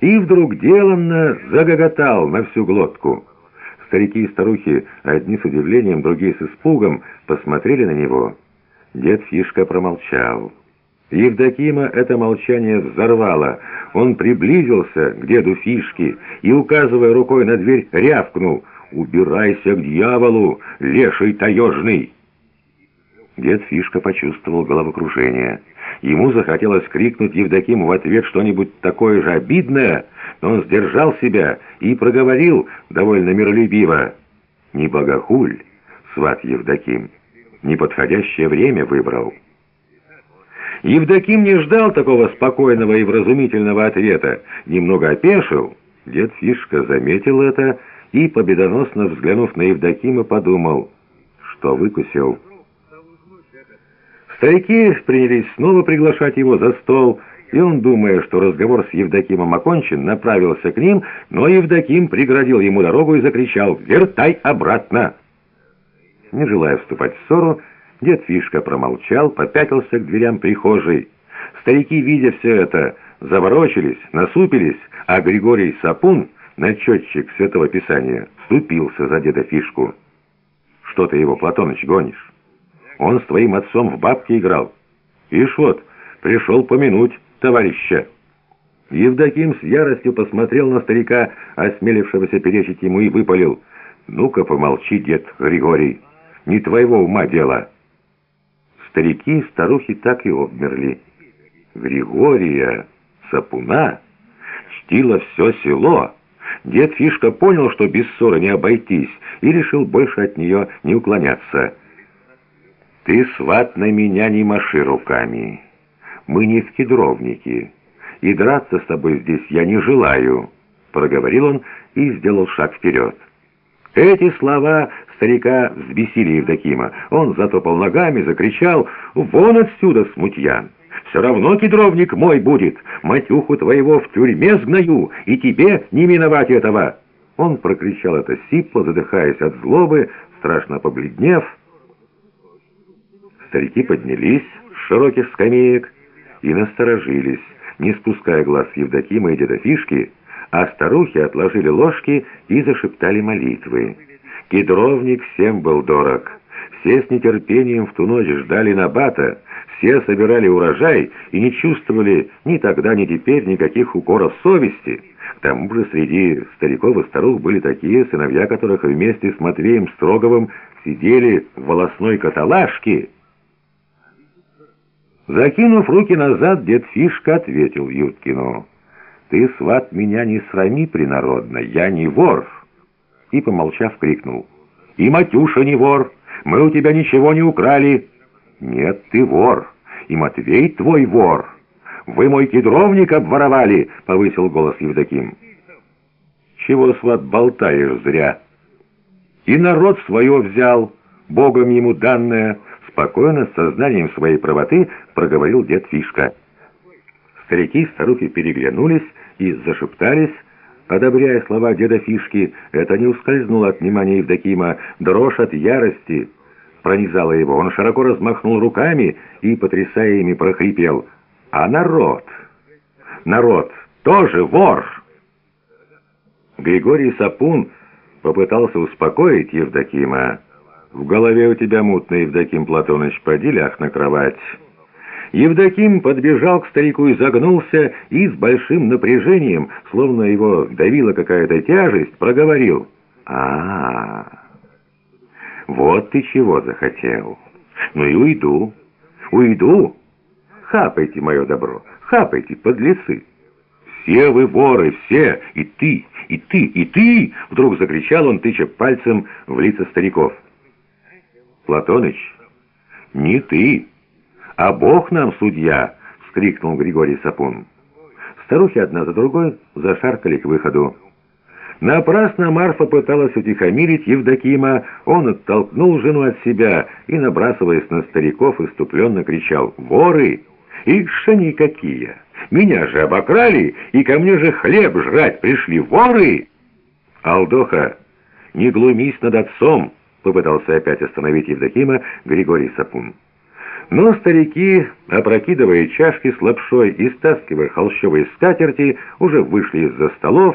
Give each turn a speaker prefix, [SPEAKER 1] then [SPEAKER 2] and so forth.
[SPEAKER 1] и вдруг деланно загоготал на всю глотку. Старики и старухи, одни с удивлением, другие с испугом, посмотрели на него. Дед Фишка промолчал. Евдокима это молчание взорвало. Он приблизился к деду Фишке и, указывая рукой на дверь, рявкнул «Убирайся к дьяволу, леший таежный!» Дед Фишка почувствовал головокружение. Ему захотелось крикнуть Евдокиму в ответ что-нибудь такое же обидное, но он сдержал себя и проговорил довольно миролюбиво. «Не богохуль, сват Евдоким, неподходящее время выбрал». Евдоким не ждал такого спокойного и вразумительного ответа, немного опешил. Дед Фишка заметил это и, победоносно взглянув на Евдокима, подумал, что выкусил. Старики принялись снова приглашать его за стол, и он, думая, что разговор с Евдокимом окончен, направился к ним, но Евдоким преградил ему дорогу и закричал «Вертай обратно!». Не желая вступать в ссору, дед Фишка промолчал, попятился к дверям прихожей. Старики, видя все это, заворочились, насупились, а Григорий Сапун, начетчик Святого Писания, вступился за деда Фишку. «Что ты его, Платоныч, гонишь?» Он с твоим отцом в бабки играл. Ишь вот, пришел помянуть товарища». Евдоким с яростью посмотрел на старика, осмелившегося перечить ему, и выпалил. «Ну-ка помолчи, дед Григорий, не твоего ума дело». Старики и старухи так и обмерли. Григория Сапуна чтило все село. Дед Фишка понял, что без ссоры не обойтись, и решил больше от нее не уклоняться. «Ты, сват, на меня не маши руками. Мы не в и драться с тобой здесь я не желаю», — проговорил он и сделал шаг вперед. Эти слова старика взбесили Евдокима. Он затопал ногами, закричал «Вон отсюда, смутьян! Все равно кедровник мой будет! Матюху твоего в тюрьме сгною, и тебе не миновать этого!» Он прокричал это сипло, задыхаясь от злобы, страшно побледнев, Старики поднялись с широких скамеек и насторожились, не спуская глаз Евдокима и деда Фишки, а старухи отложили ложки и зашептали молитвы. Кедровник всем был дорог. Все с нетерпением в ту ночь ждали Набата, все собирали урожай и не чувствовали ни тогда, ни теперь никаких укоров совести. К тому же среди стариков и старух были такие сыновья, которых вместе с Матвеем Строговым сидели в волосной каталажке, Закинув руки назад, дед Фишка ответил Юткину. «Ты, сват, меня не срами принародно, я не вор!» И, помолчав, крикнул. «И Матюша не вор! Мы у тебя ничего не украли!» «Нет, ты вор! И Матвей твой вор! Вы мой кедровник обворовали!» — повысил голос Евдоким. «Чего, сват, болтаешь зря?» «И народ свое взял, Богом ему данное!» Спокойно, с сознанием своей правоты, проговорил дед Фишка. Старики и старухи переглянулись и зашептались, одобряя слова деда Фишки. Это не ускользнуло от внимания Евдокима. Дрожь от ярости пронизала его. Он широко размахнул руками и, потрясая ими, прохрипел. «А народ? Народ тоже вор!» Григорий Сапун попытался успокоить Евдокима. «В голове у тебя мутно, Евдоким Платоныч, поди ляг на кровать». Евдоким подбежал к старику и загнулся, и с большим напряжением, словно его давила какая-то тяжесть, проговорил. а, -а, -а Вот ты чего захотел. Ну и уйду. Уйду. Хапайте мое добро, хапайте, подлецы. Все вы воры, все, и ты, и ты, и ты!» Вдруг закричал он, тыча пальцем в лица стариков. «Платоныч, не ты, а Бог нам судья!» — вскрикнул Григорий Сапун. Старухи одна за другой зашаркали к выходу. Напрасно Марфа пыталась утихомирить Евдокима, он оттолкнул жену от себя и, набрасываясь на стариков, иступленно кричал «Воры! Ишь они какие! Меня же обокрали, и ко мне же хлеб жрать пришли воры!» «Алдоха, не глумись над отцом!» Попытался опять остановить Евдокима Григорий Сапун. Но старики, опрокидывая чашки с лапшой и стаскивая холщовые скатерти, уже вышли из-за столов,